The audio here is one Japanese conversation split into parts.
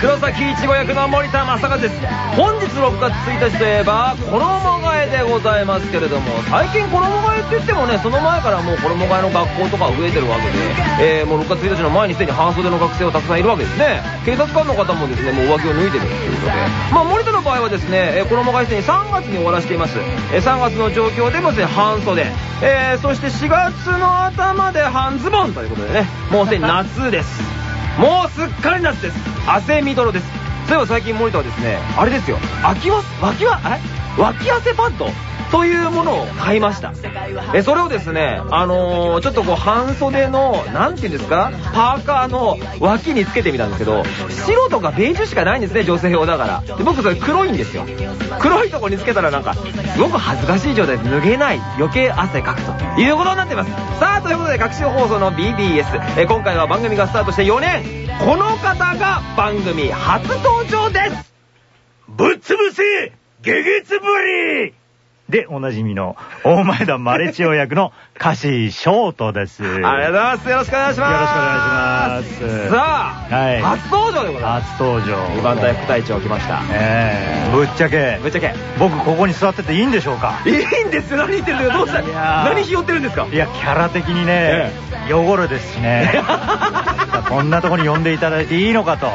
黒崎いちご役の森田正和です。本日6月1日といえば衣替えでございますけれども最近衣替えって言ってもねその前からもう衣替えの学校とか増えてるわけで、えー、もう6月1日の前にすでに半袖の学生はたくさんいるわけですね。警察官の方もですねもう上着を脱いでるということで。まあ森田の場合はですね、えー、衣替えすでに3月に終わらしています、えー、3月の状況でもですね半袖、えー、そして4月の頭で半ズボンということでねもうすでに夏です。もうすっかり夏です。汗みどろです。そういえば最近森田はですねあれですよ。秋は脇は？あれ？脇汗パッドというものを買いました。え、それをですね、あのー、ちょっとこう半袖の、なんて言うんですかパーカーの脇につけてみたんですけど、白とかベージュしかないんですね、女性用だから。で、僕それ黒いんですよ。黒いとこにつけたらなんか、すごく恥ずかしい状態で脱げない、余計汗かくということになってます。さあ、ということで、各種放送の BBS、え、今回は番組がスタートして4年、この方が番組初登場ですぶっ潰せゲゲツブリで、おなじみの、大前田マレチオ役の歌詞ショートです。ありがとうございます。よろしくお願いします。よろしくお願いします。さあ、はい、初登場でございます。初登場。二番隊副隊長来ました。ええぶっちゃけ。ぶっちゃけ。僕ここに座ってていいんでしょうか？いいんですよ。何言ってるんですかどうした？何ひよってるんですか？いや、キャラ的にね、汚れですしね。こんなとこに呼んでいただいていいのかと。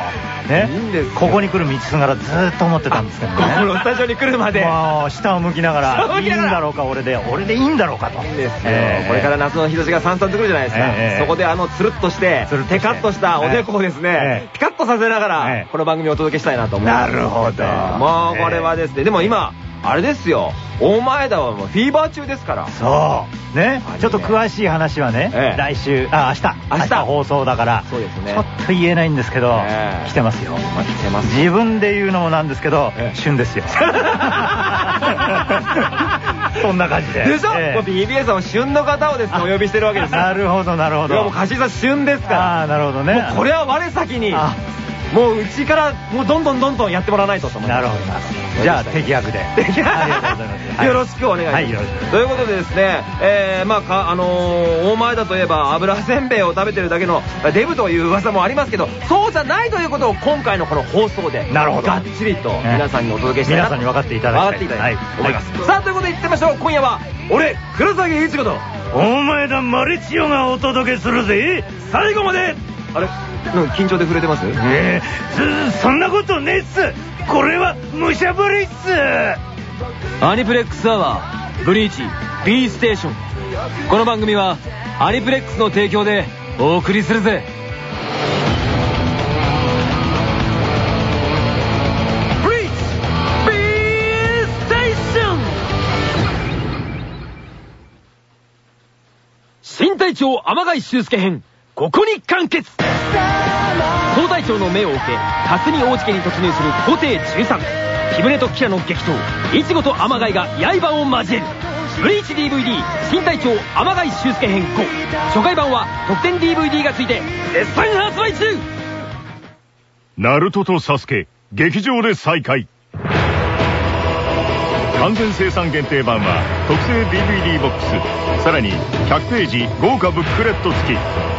ね。いいんですここに来る道すがらずっと思ってたんですけどね。このスタジオに来るまで。もう、下を向きながら。いいんだろうか俺で俺でいいんだろうかといいんですよ、これから夏の日差しがさんさんとくるじゃないですか、そこであのつるっとしてテカッとしたおでこをですねピカッとさせながらこの番組をお届けしたいなと思います。なるほど。もうこれはですねでも今あれですよ。大前田はもうフィーバー中ですから。そう。ね。ちょっと詳しい話はね、来週あ明日。明日。放送だからそうですね。ちょっと言えないんですけど、来てますよ、来てます。自分で言うのもなんですけど、旬ですよ そんな感じで。でしょ、えー、?BBS は旬の方をですね、お呼びしてるわけですなるほど、なるほど。もう、貸しさ旬ですから。ああ、なるほどね。もうこれは我先に。もううちからもうどんどんどんどんやってもらわないとと思います。なるほどじゃあ敵役で。ありがとうございます。よろしくお願いします、はい、ということでですねえー、まあかあのー、大前だといえば油せんべいを食べてるだけのデブという噂もありますけどそうじゃないということを今回のこの放送でなるほど。がっちりと皆さんにお届けして皆さんに分かっていただきたい。分かっていただきたい。と思います、さあということでいってみましょう。今夜は俺黒崎いちごとお前だマリチオがお届けするぜ。最後まであれ？緊張で触れてます？ええそんなことねえっす。これは武者ぶりっす。アニプレックスアワーブリーチ B ステーション。この番組はアニプレックスの提供でお送りするぜ。ブリーチ B ステーション。新隊長天貝修介編ここに完結。総隊長の命を受け霞大地家に突入する皇帝13木舟とキラの激闘。イチゴとアマガイが刃を交える。ブリーチ DVD 新隊長アマガイ修介編5初回版は特典 DVD がついて絶賛発売中。ナルトとサスケ劇場で再会。完全生産限定版は特製 DVD ボックス。さらに100ページ豪華ブックレット付き。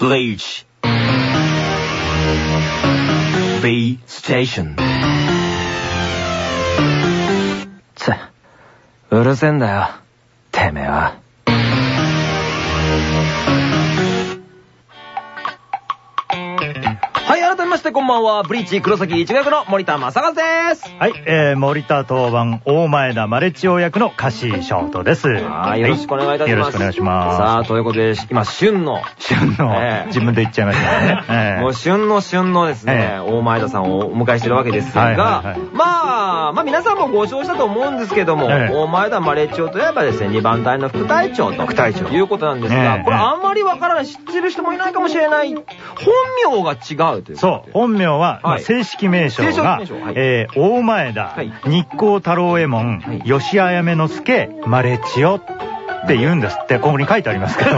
Bleach B Station つうるせえんだよてめえは ししてこんばんは、ブリーチ黒崎一学の森田正和です。はい、えー、森田当番、大前田マレチオ役のカシーショートです。はい、よろしくお願いいたします。よろしくお願いします。さあ、ということで、今、旬の。旬の、えー、自分で言っちゃいましたね。えー、もう旬の旬のですね、えー、大前田さんをお迎えしてるわけですが、はいはいはい、まあ、まあ皆さんもご承知だと思うんですけども、えー、大前田マレチオといえばですね、2番隊の副隊長と。副隊長。いうことなんですが、これあんまりわからない、知ってる人もいないかもしれない、本名が違うという。そう、本名は、まあ、正式名称が、はい、えー、大前田、はい、日光太郎右衛門、はい、吉綾目之助、マレチオって言うんですって、ここに書いてありますけど。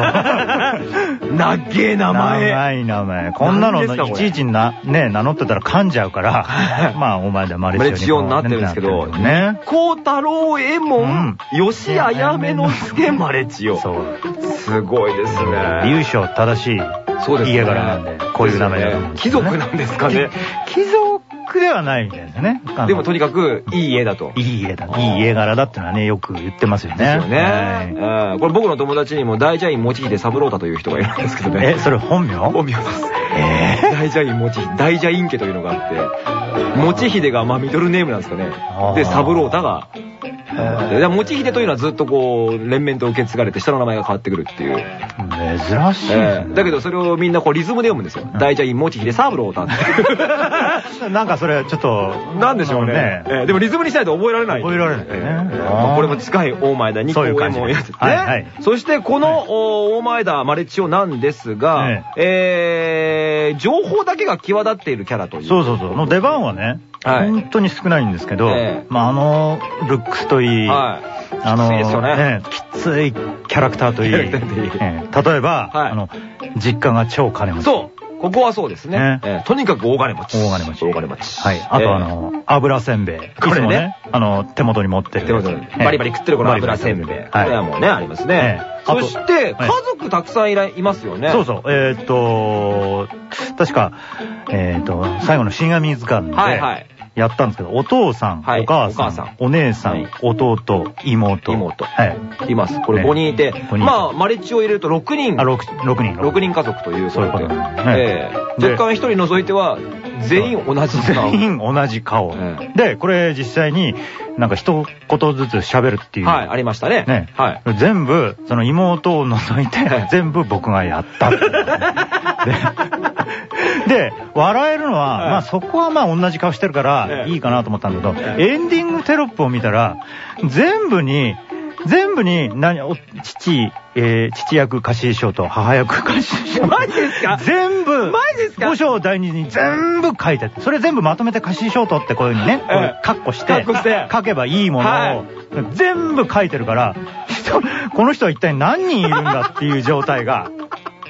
なっげえ名前。長い名前。こんなのいちいちな、ね、名乗ってたら噛んじゃうから、まあ、お前でマレチオ。になってるんですけど、ね。光太郎右衛門、吉綾目之助、マレチオ。そう。すごいですね。優勝正しい。そうです家柄なんで、こういう名前だと思うんです、貴族なんですかね。貴族ではないみたいですね。でもとにかく、いい家だと。いい家だ。いい家柄だってのはね、よく言ってますよね。ですよね。これ僕の友達にも大茶院持ち秀三郎太という人がいるんですけどね。え、それ本名？本名です。え大茶院持ち秀、大茶院家というのがあって、持ち秀がまあミドルネームなんですかね。で、三郎太がで、持ち秀というのはずっとこう、連綿と受け継がれて下の名前が変わってくるっていう。珍しい、えだけどそれをみんなこうリズムで読むんですよ。大茶院持ち秀サーブロータって。なんかそれちょっと。なんでしょうね。えでもリズムにしないと覚えられない。覚えられないね。これも近い大前田に公園もやつね。はいそしてこの大前田マレッチオなんですが、え情報だけが際立っているキャラという。そうそうそう。の出番はね、本当に少ないんですけど、まああの、ルックスといい、あの、きついキャラクターといい、例えば、あの、実家が超金持ち。そうここはそうですね。とにかく大金持ち。大金持ち。大金持ち。はい。あとあの、油せんべい。これね、あの、手元に持ってる。手元に。バリバリ食ってるこの油せんべい。これはもうね、ありますね。そして、家族たくさんいますよね。そうそう。えっと、確か、えっと、最後の新網図鑑で、はいはい。やったんですけど、お父さん、お母さん、お姉さん、弟、妹。妹。はい。います。これ5人いて、まあ、マレッジを入れると6人。あ、6人。6人家族というそういうことで。ええ。若干1人除いては、全員同じ顔。全員同じ顔。で、これ実際になんか一言ずつ喋るっていう。はい、ありましたね。ね。はい。全部、その妹を除いて、全部僕がやった。で、笑えるのは、まあそこはまあ同じ顔してるからいいかなと思ったんだけど、エンディングテロップを見たら、全部に、全部に、何、父、えー、父役歌詞賞と母役歌詞賞。マジですか？全部、マジですか？五章第二に全部書いてそれ全部まとめて歌詞賞とってこういうふうにね、これカッコして、書けばいいものを、全部書いてるから、この人は一体何人いるんだっていう状態が、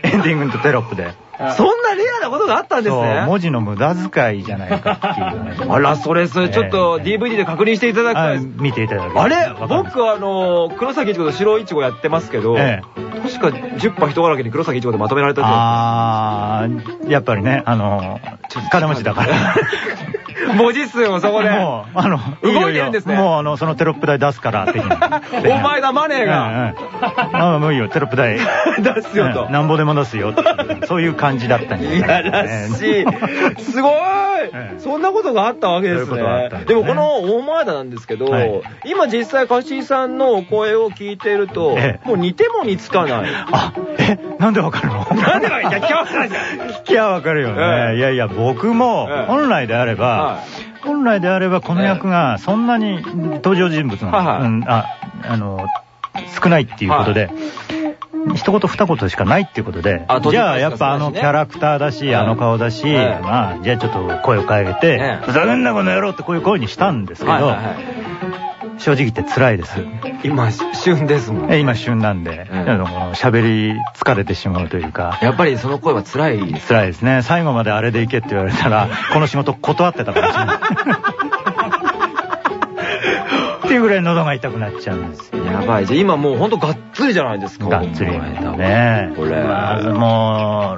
エンディングとテロップで。そんなレアなことがあったんですね。文字の無駄遣いじゃないかっていう。あら、それ、それ、ちょっと DVD で確認していただきたい。見ていただきあれ？僕、あの、黒崎いちごと白いちごやってますけど、確か10波人柄けに黒崎いちごでまとめられたああ、やっぱりね、あの、金持ちだから。文字数もそこで。もう、あの、動いてるんですね。もう、あの、そのテロップ代出すから、的 お前がマネーが。ああ、もういいよ、テロップ代。出すよと。なんぼでも出すよ。そういう感じだったんいやらしい。すごいそんなことがあったわけですね。でもこの大前田なんですけど、今実際、カシーさんのお声を聞いていると、もう似ても似つかない。あ、え、なんでわかるの？なんでわかる？いや、聞きゃわかるじゃん。聞きゃわかるよね。いやいや、僕も、本来であれば、本来であればこの役がそんなに登場人物が、うん、あ、あの、少ないっていうことで、一言二言しかないっていうことで、じゃあやっぱあのキャラクターだし、あの顔だし、まあ、じゃあちょっと声を変えて、ふざけんなこの野郎ってこういう声にしたんですけど、正直言って辛いです。今、旬ですもんね。今、旬なんで、喋り疲れてしまうというか。やっぱりその声は辛い辛いですね。最後まであれでいけって言われたら、この仕事断ってたかもしれない。っていうぐらい喉が痛くなっちゃうんですよ。やばい。じゃあ今もうほんとがっつりじゃないですか。がっつり。ねこれ。まずも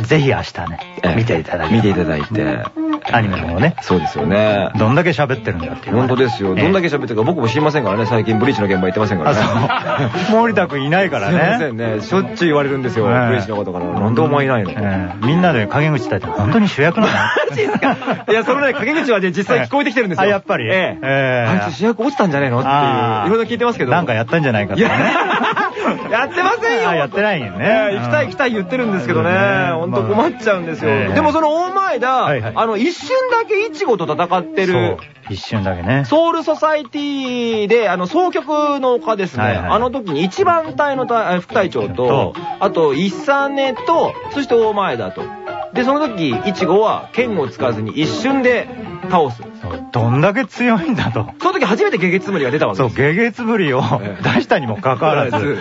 う、ぜひ明日ね、見ていただいて。見ていただいて。アニメの方ね。そうですよね。どんだけ喋ってるんだっていう。本当ですよ。どんだけ喋ってるか僕も知りませんからね。最近ブリーチの現場行ってませんからね。森田くんいないからね。すいませんね。しょっちゅう言われるんですよ。ブリーチのことから。なんでお前いないの？みんなで陰口伝えて本当に主役なの？マジですか？いや、そのね、陰口はね、実際聞こえてきてるんですよ。あ、やっぱりええ。あいつ主役落ちたんじゃねえの？っていう。いろいろ聞いてますけど。なんかやったんじゃないかってね。やってませんよ。やってないよね。行きたい行きたい言ってるんですけどね。ほんと困っちゃうんですよ。でもその大前田、あの、一瞬だけイチゴと戦ってる。一瞬だけね。ソウルソサイティで、あの、総局の丘ですね。あの時に一番隊の副隊長と、あと、イサネと、そして大前田と。で、その時、イチゴは剣を使わずに一瞬で倒す。どんだけ強いんだと。その時初めてゲゲツムリが出たわけですそう、ゲゲツムリを出したにもかかわらず、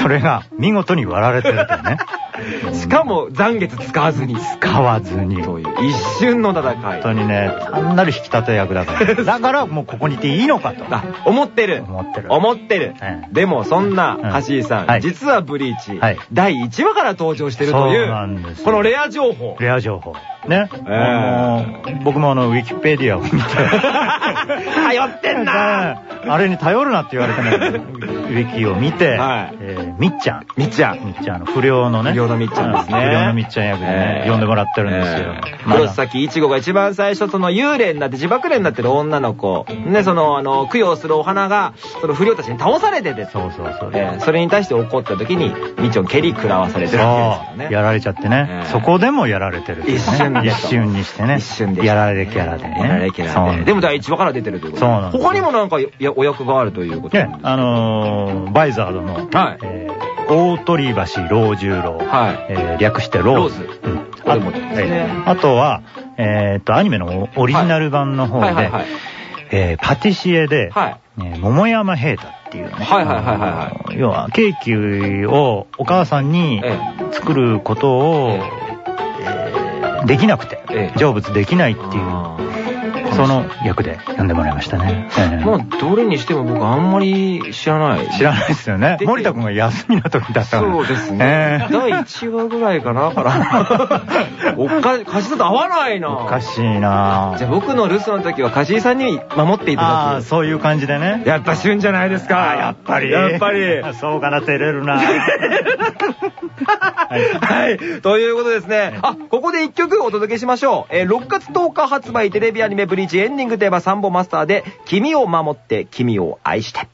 それが見事に割られてるってね。しかも残月使わずに。使わずに。という一瞬の戦い。本当にね、単なる引き立て役だから。だからもうここにいていいのかと。思ってる。思ってる。思ってる。でもそんな橋井さん、実はブリーチ、第1話から登場してるという、このレア情報。レア情報。ね。僕もあの、ウィキペディアを見て。頼ってんな あれに頼るなって言われてね、ウィキを見て、みっちゃん。みっちゃん。みっちゃん、不良のね。不良のみっちゃんですね。不良のみっちゃん役でね、呼んでもらってるんですよ。黒崎いちごが一番最初、その幽霊になって自爆霊になってる女の子、ね、その、あの、供養するお花が、その不良たちに倒されてて、そうそうそう。それに対して怒った時に、みっちゃん蹴り食らわされてるわけですよね。やられちゃってね。そこでもやられてる。一瞬一瞬にしてね。一瞬で。やられキャラでね。やられキャラで。でも第1話から出てるということそうなん他にもなんかお役があるということね。あのバイザードの、はい。大鳥橋老十郎。はい。え略してローズ。うん。あとは、えっと、アニメのオリジナル版の方で、えパティシエで、はい。桃山平太っていうね。はいはいはいはい。要は、ケーキをお母さんに作ることを、できなくて、成仏できないっていう、その役で呼んでもらいましたね。まあ、どれにしても僕あんまり知らない。知らないですよね。森田君が休みの時だったから。そうですね。第1話ぐらいかな、から。おか、かしと合わないな。おかしいなじゃあ僕の留守の時は梶井さんに守っていただく。ああ、そういう感じでね。やっぱ旬じゃないですか。やっぱり。やっぱり。そうかな、照れるな。はい。はい。ということですね。あ、ここで一曲お届けしましょう。えー、6月10日発売テレビアニメブリ日エンディングテーマサンボマスターで、君を守って、君を愛して。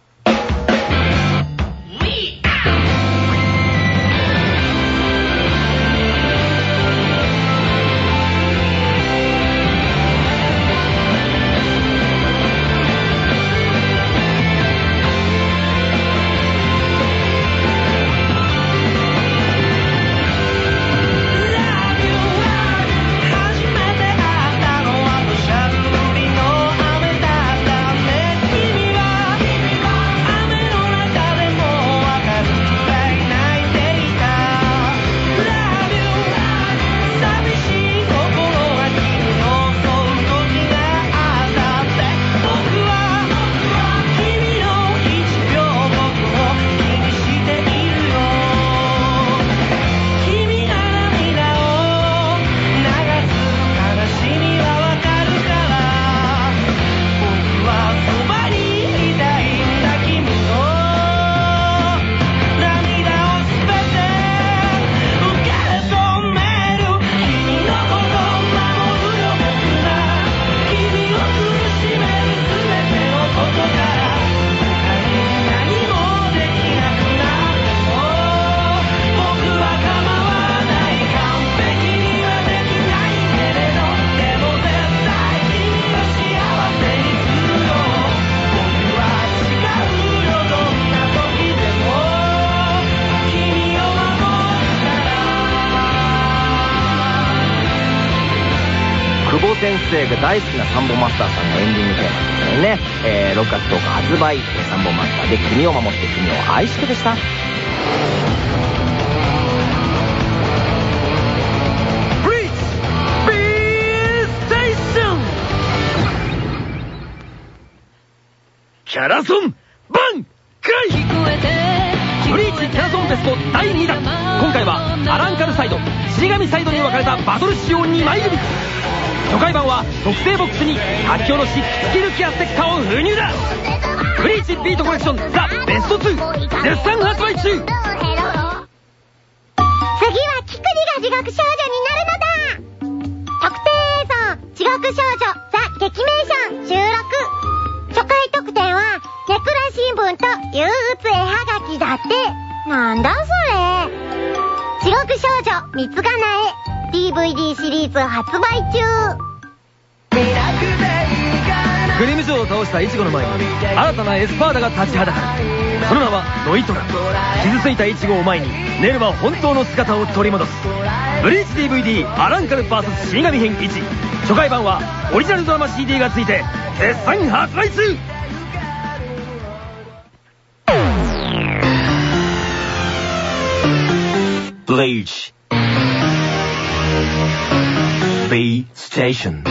先生が大好きなサンボマスターさんのエンディングテーマですね、えー、6月10日発売、サンボマスターで君を守って君を愛してでした。キャラソンバンカイブリーチキャラソンフェスト第2弾。今回はアランカルサイド死神サイドに分かれたバトル仕様2枚組初回版は特製ボックスに書き下ろしスキルキャステッカーを封入だ。ブリーチビートコレクションザ・ベスト2絶賛発売中。次はキクリが地獄少女になるのだ。特定映像地獄少女ザ・劇名ション収録。初回特典はネクラ新聞と憂鬱絵はがきだって。なんだそれ。地獄少女三つがなえ DVD シリーズ発売中。グリム城を倒したイチゴの前に新たなエスパーダが立ちはだかる。その名はノイトラ。傷ついたイチゴを前にネルは本当の姿を取り戻す。ブリーチ DVD アランカル VS 死神編1初回版はオリジナルドラマ CD がついて絶賛発売中。ブリーチ B Station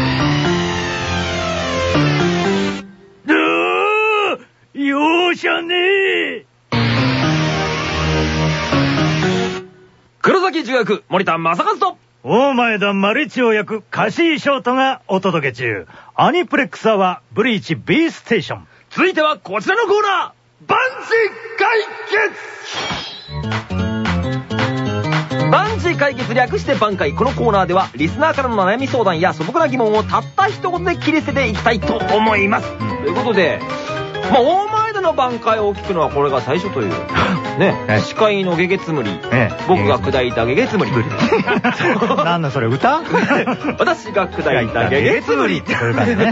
容赦ねえ!黒崎中学森田正和と大前田丸一を役カシーショートがお届け中。アニプレックスアワーブリーチ B ステーション。続いてはこちらのコーナー。万事解決!万事解決略して挽回。このコーナーではリスナーからの悩み相談や素朴な疑問をたった一言で切り捨てていきたいと思います、うん、ということでまあ、大前での挽回を聞くのはこれが最初という。ね。司会のゲゲツムリ。僕が砕いたゲゲツムリ。なんだそれ歌？私が砕いたゲゲツムリっていう感じで。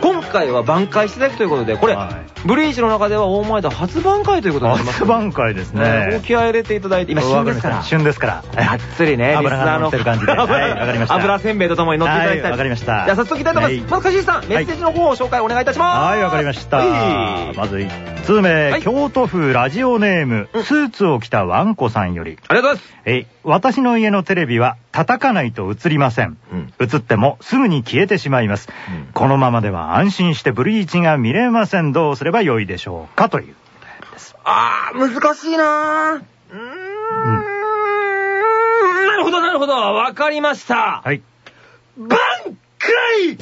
今回は挽回していただくということで、これ、ブリーチの中では大前田初挽回ということになります。初挽回ですね。お気合入れていただいて、今旬ですから。旬ですから。がっつりね、油が乗ってる感じで。わかりました。油せんべいとともに乗っていただきたい。わかりました。じゃあ早速いきたいと思います。まず、かしさん、メッセージの方を紹介お願いいたします。はい、わかりました。まず1通目、京都府ラジオネーム、スーツを着たワンコさんより。ありがとうございます。え、私の家のテレビは叩かないと映りません。映ってもすぐに消えてしまいます。このままでは安心してブリーチが見れません。どうすればよいでしょうかという。あー、難しいなー。うーん。なるほど、なるほど。わかりました。はい。挽回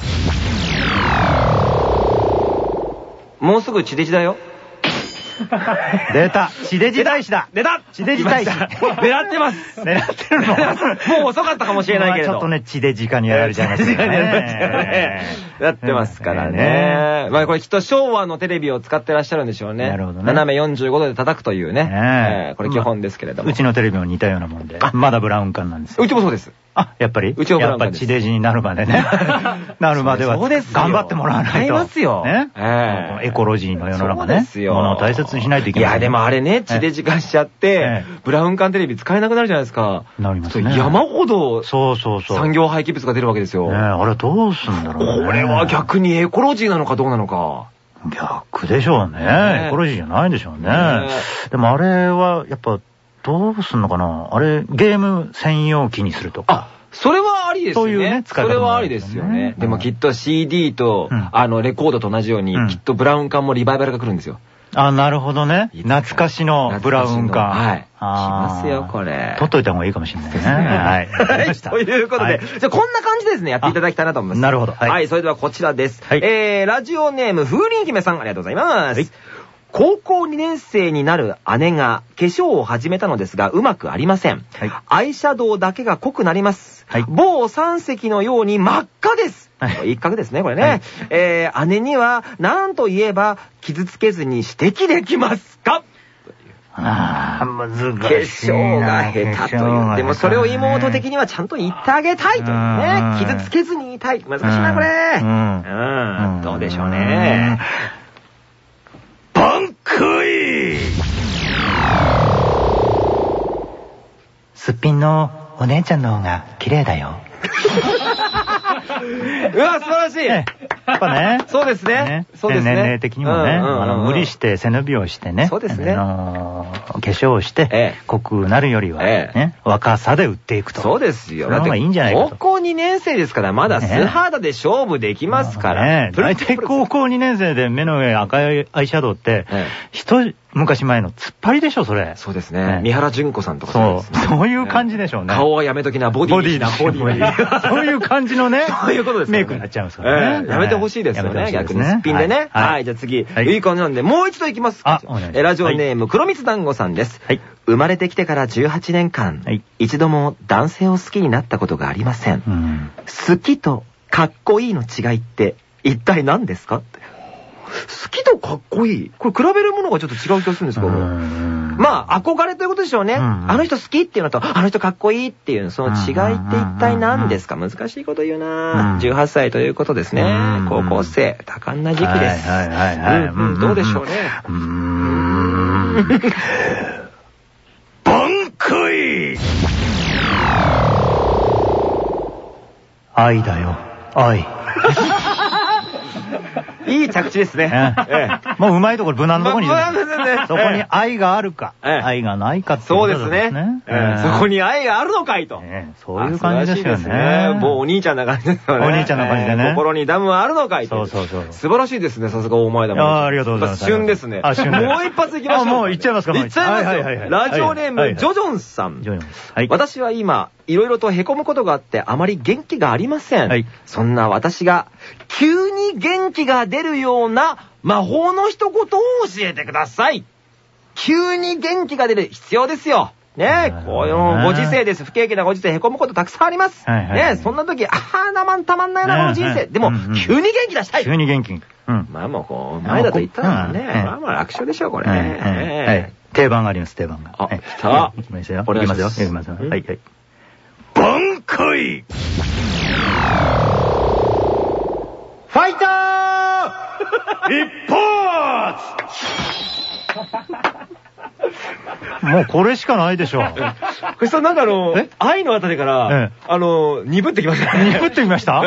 もうすぐ地デジだよ。出た地デジ大使だ出た地デジ大使狙ってます狙ってるの？もう遅かったかもしれないけど。ちょっとね、地デジ化にやられちゃいましたね。やってますからね。まあこれきっと昭和のテレビを使ってらっしゃるんでしょうね。なるほどね。斜め45度で叩くというね。これ基本ですけれども。うちのテレビも似たようなもんで。まだブラウン管なんですうちもそうです。あ、やっぱり？うちやっぱ地デジになるまでね。なるまでは。そうです頑張ってもらわないと。ありますよ。ね。エコロジーの世の中ね。ものを大切にしないといけない。いや、でもあれね、地デジ化しちゃって、ブラウン管テレビ使えなくなるじゃないですか。なりますね。山ほど、そうそうそう。産業廃棄物が出るわけですよ。ねあれどうすんだろうこれは逆にエコロジーなのかどうなのか。逆でしょうね。エコロジーじゃないでしょうね。でもあれは、やっぱ、どうすんのかな？あれ、ゲーム専用機にするとか。それはありですよね。そういうね、使い方、それはありですよね。でもきっと CD と、あの、レコードと同じように、きっとブラウン管もリバイバルが来るんですよ。あ、なるほどね。懐かしのブラウン管。はい。来ますよ、これ。取っといた方がいいかもしれないですね。はい。ということで、じゃあこんな感じですね、やっていただきたいなと思います。なるほど。はい。それではこちらです。えー、ラジオネーム、風鈴姫さん、ありがとうございます。高校2年生になる姉が化粧を始めたのですがうまくありません。はい、アイシャドウだけが濃くなります。はい、某三石のように真っ赤です。はい、一角ですね、これね。はい、えー、姉には何と言えば傷つけずに指摘できますか？ああ、難しい。化粧が下手という。でもそれを妹的にはちゃんと言ってあげたいというね。傷つけずに言いたい。難しいな、これ。うん。うん。どうでしょうね。パンクイすっぴんのお姉ちゃんの方が綺麗だよ。うわ、素晴らしいやっぱね。そうですね。そうですね。年齢的にもね、無理して背伸びをしてね。そうですね。化粧をして、濃くなるよりは、ね、若さで売っていくと。そうですよ。その方がいいんじゃないかと。高校2年生ですから、まだ素肌で勝負できますから。ね。大体高校2年生で目の上赤いアイシャドウって、人、昔前の突っ張りでしょ、それ。そうですね。三原淳子さんとかそう。そういう感じでしょうね。顔はやめときな、ボディーな、ボディーそういう感じのね。そういうことですメイクになっちゃいますからね。やめてほしいですよね、逆にすっぴんでね。はい、じゃあ次。いい感じなんで、もう一度いきます。ラジオネーム、黒蜜団子さんです。はい。生まれてきてから18年間、一度も男性を好きになったことがありません。好きとかっこいいの違いって一体何ですか好きとかっこいい。これ比べるものがちょっと違う気がするんですけど。まあ、憧れということでしょうね。あの人好きっていうのと、あの人かっこいいっていう、その違いって一体何ですか？難しいこと言うな18歳ということですね。高校生、多感な時期です。はいはいはい。どうでしょうね。うーん。バンクイ愛だよ、愛。いい着地ですね。もううまいところ無難なところに。そこに愛があるか、愛がないかってそうですね。そこに愛があるのかいと。そういう感じですよね。もうお兄ちゃんな感じですよね。お兄ちゃんな感じでね。心にダムはあるのかいと。そうそうそう。素晴らしいですね、さすが大前田も。ありがとうございます。旬ですね。もう一発いきましょう。もういっちゃいますか、いっちゃいますよ。ラジオネーム、ジョジョンさん。私は今、いろいろと凹むことがあってあまり元気がありません。はい、そんな私が急に元気が出るような魔法の一言を教えてください。急に元気が出る必要ですよ。ねえ、こういうご時世です。不景気なご時世、凹むことたくさんあります。はいはい、ねえ、そんな時、ああ、なまんたまんないな、この人生。でも、急に元気出したい。急に元気。うん。まあもう、こう、前だと言ったらね、まあまあ楽勝でしょう、これ。はい。定番があります、定番が。あ、来た。いきますよ。いきますよ。いきますよ。はい、はい。挽回ファイター一発もうこれしかないでしょ。これさ、なんかあの、愛のあたりから、あの、鈍ってきましたね。鈍ってきました？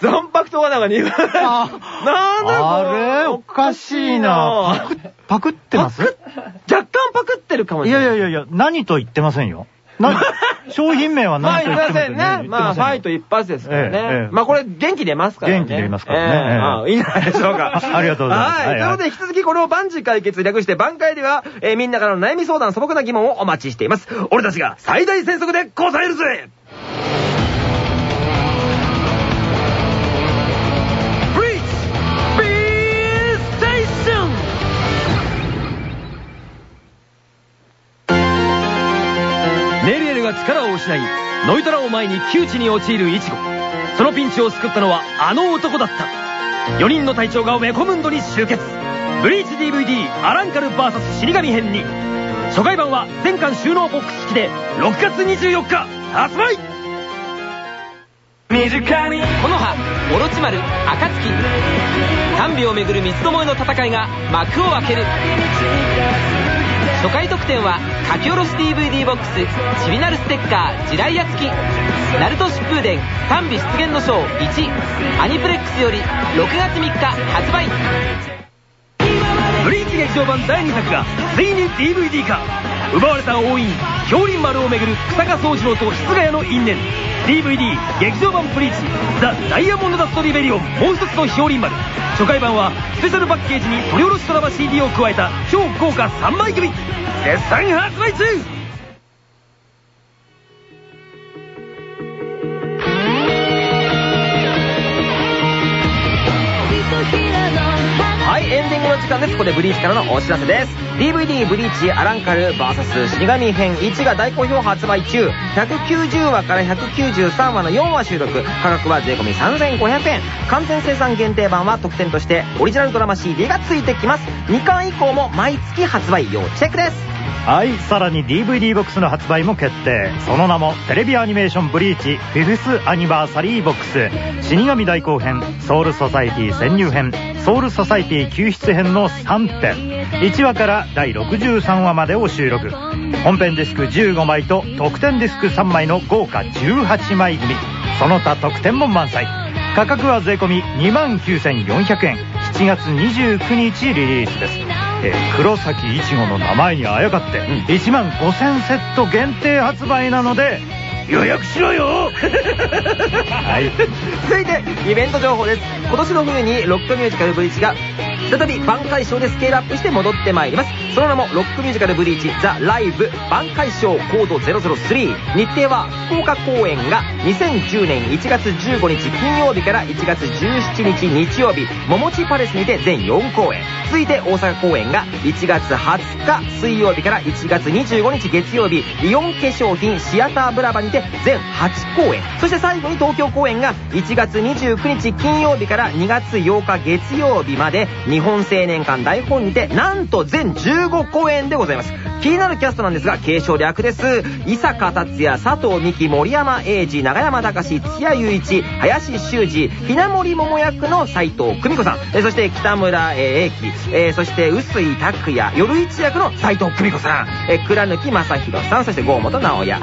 残白とはなんか鈍って。なんだあれ？おかしいな。パクってます？若干パクってるかもしれない。いやいやいや、何と言ってませんよ。商品名は何と言ってませんね。まあ、ファイト一発ですからね。まあ、これ、元気出ますからね。元気出ますからね。いいんじゃないでしょうか。ありがとうございます。はい。ということで、引き続きこれを万事解決略して、挽回では、みんなからの悩み相談、素朴な疑問をお待ちしています。俺たちが最大戦速で答えるぜ力を失いノイトラを前に窮地に陥るイチゴ。そのピンチを救ったのはあの男だった。4人の隊長がメコムンドに集結。ブリーチ DVD アランカル VS 死神編に。初回版は全巻収納ボックス付きで6月24日発売。身近にこの葉オロチマル暁甘美をめぐる三つどもえの戦いが幕を開ける。初回特典は書き下ろし DVD ボックスちびなるステッカー地雷屋付きナルト疾風伝賛美出現の章1アニプレックスより6月3日発売。ブリーチ劇場版第2作がついに DVD 化。奪われた王院氷林丸をめぐる草加宗次郎と室ヶ谷の因縁。DVD 劇場版ブリーチザ・ダイヤモンドダストリベリオンもう一つの氷林丸。初回版はスペシャルパッケージに取り下ろしドラマ CD を加えた超豪華3枚組。絶賛発売中こ、の時間です。ここでブリーチからのお知らせです。DVD ブリーチアランカル VS 死神編1が大好評発売中。190話から193話の4話収録。価格は税込3500円。完全生産限定版は特典としてオリジナルドラマ CD が付いてきます。2巻以降も毎月発売要チェックです。はいさらに DVD ボックスの発売も決定。その名もテレビアニメーションブリーチフィフスアニバーサリーボックス。死神大後編ソウルソサイティ潜入編ソウルソサイティ救出編の3編。1話から第63話までを収録。本編ディスク15枚と特典ディスク3枚の豪華18枚組。その他特典も満載。価格は税込2万9400円。7月29日リリースです。えー、黒崎いちごの名前にあやかって、1万5000セット限定発売なので予約しろよ！はい。続いてイベント情報です。今年の冬にロックミュージカルブリッジが再び挽回賞でスケールアップして戻ってまいります。その名もロックミュージカルブリーチザ・ライブ挽回賞コード003日程は福岡公演が2010年1月15日金曜日から1月17日日曜日桃地パレスにて全4公演。続いて大阪公演が1月20日水曜日から1月25日月曜日イオン化粧品シアターブラバにて全8公演。そして最後に東京公演が1月29日金曜日から2月8日月曜日まで日本青年館大本にてなんと全15公演でございます。気になるキャストなんですが継承略です。伊坂達也佐藤美希森山英二永山隆土屋雄一林修二ひな森桃役の斎藤久美子さん。そして北村英樹。そして臼井拓也夜一役の斎藤久美子さん。倉貫正宏さんそして郷本直也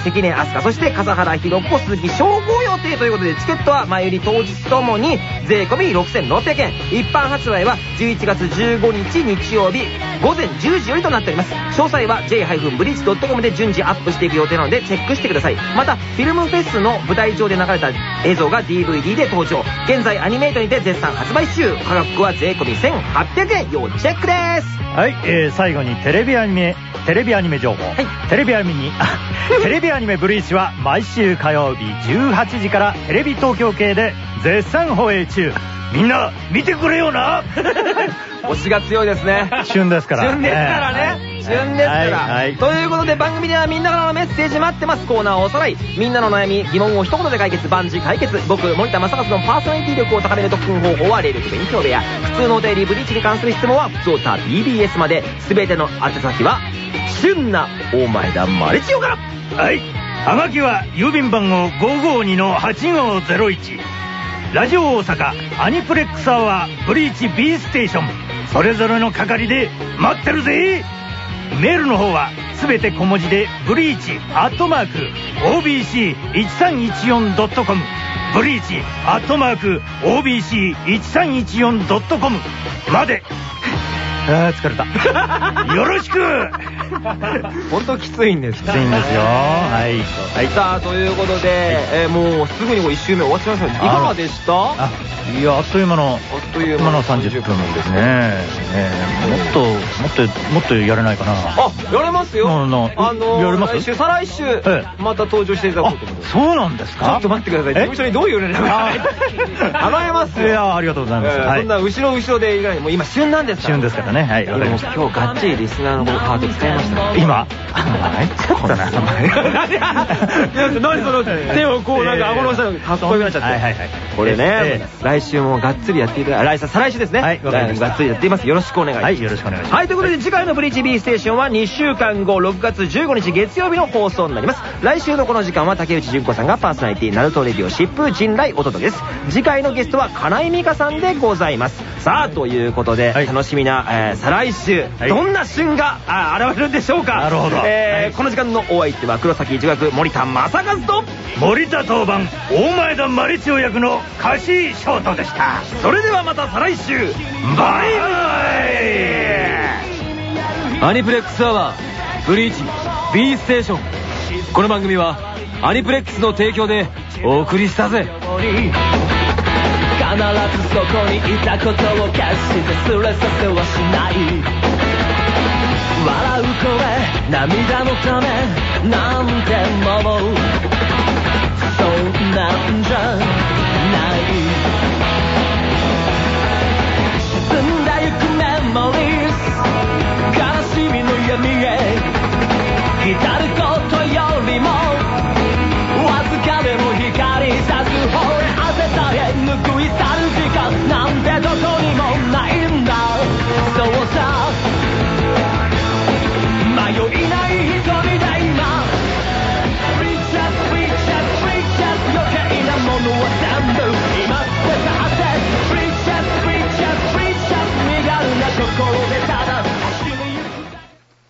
関根飛鳥そして笠原弘子鈴木翔吾予定ということでチケットは前売り当日ともに税込6600円。一般発売は11月15日日曜日午前10時よりとなっております。詳細は j-bridge.com で順次アップしていく予定なのでチェックしてください。またフィルムフェスの舞台上で流れた映像が DVD で登場。現在アニメートにて絶賛発売中。価格は税込1800円。要チェックです。はい、えー、最後にテレビアニメテレビアニメ情報、はい、テレビアニメに テレビアニメブリーチは毎週火曜日18時からテレビ東京系で絶賛放映中みんな見てくれよな。推しが強いですね。旬ですから。旬ですからね、旬ですから、はい、ということで番組ではみんなからのメッセージ待ってます。コーナーをおさらい。みんなの悩み疑問を一言で解決。万事解決。僕森田正和のパーソナリティ力を高める特訓方法は霊力勉強部屋。普通のお便りブリーチに関する質問は普通歌 BBS まで。全ての宛先は旬な大前田マレチオから。はい。はがきは郵便番号552-8501ラジオ大阪アニプレックスアワーブリーチ B ステーション。それぞれの係で待ってるぜ。メールの方は全て小文字でブリーチアットマーク OBC1314.com ブリーチアットマーク OBC1314.com まで。あ疲れた。よろしく！本当きついんですきついんですよ。はい、はい、さあということで、えー、もうすぐに1周目終わっちゃいましたいかがでした？いやあっという間のあっという間の30分。ですね。ねもっともっともっとやれないかな。あやれますよ。あのやれます？来週再来週また登場していただこうと思ってそうなんですか？ちょっと待ってください。事務所にどういう連絡が？甘 えますいやありがとうございます。そんな後ろ後ろでいないもう今旬なんですから。旬ですからね。はい。今日がっちりリスナーのハート使いました今？あいちゃったな何その手をこうなんか顎の下にかっこよくなっちゃって。これね来週もがっつりやっていただ来週再来週ですね。はいがっつりやっています。よろしくお願いします。はいよろしくお願いします。はいということで次回のブリーチ B ステーションは2週間後6月15日月曜日の放送になります。来週のこの時間は竹内純子さんがパーソナリティナルトレディオ疾風陣来お届けです。次回のゲストは金井美香さんでございます。さあということで楽しみな再来週どんな旬が現れるんでしょうか？なるほど。この時間のお相手は黒崎一学森田正和と森田当番大前田マリチオ役の貸井翔太でした。それではまた再来週。バイバイ。アニプレックスアワーブリーチ B ステーション。この番組はアニプレックスの提供でお送りしたぜ必ずそこにいたことを決してすれさせはしない。笑う声涙のためなんてもう。そんなんじゃない。沈んでゆくメモリー悲しみの闇へ。心で。